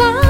Begitu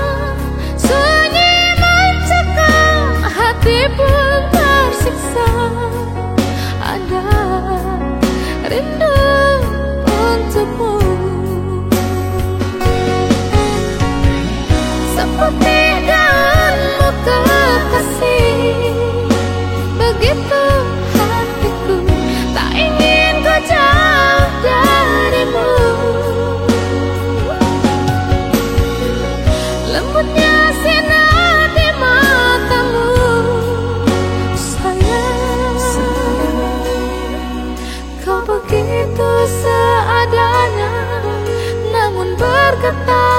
った。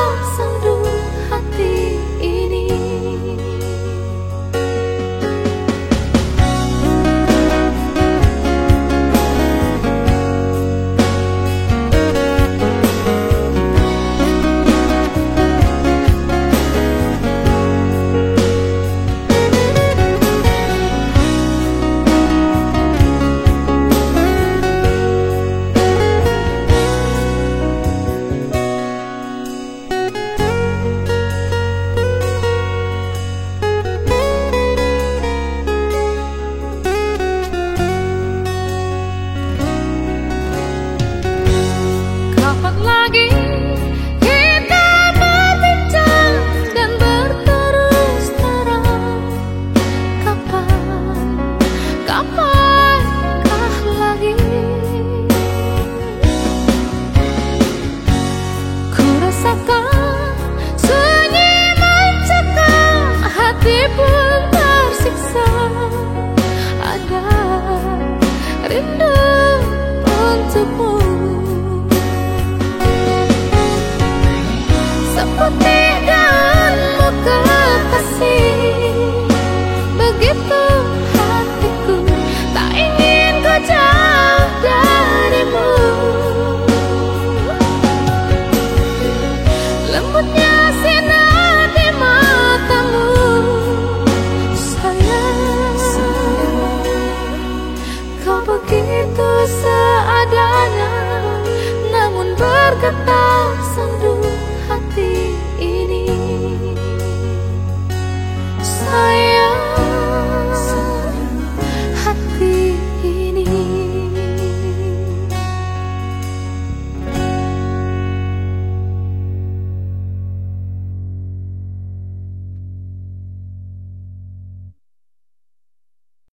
about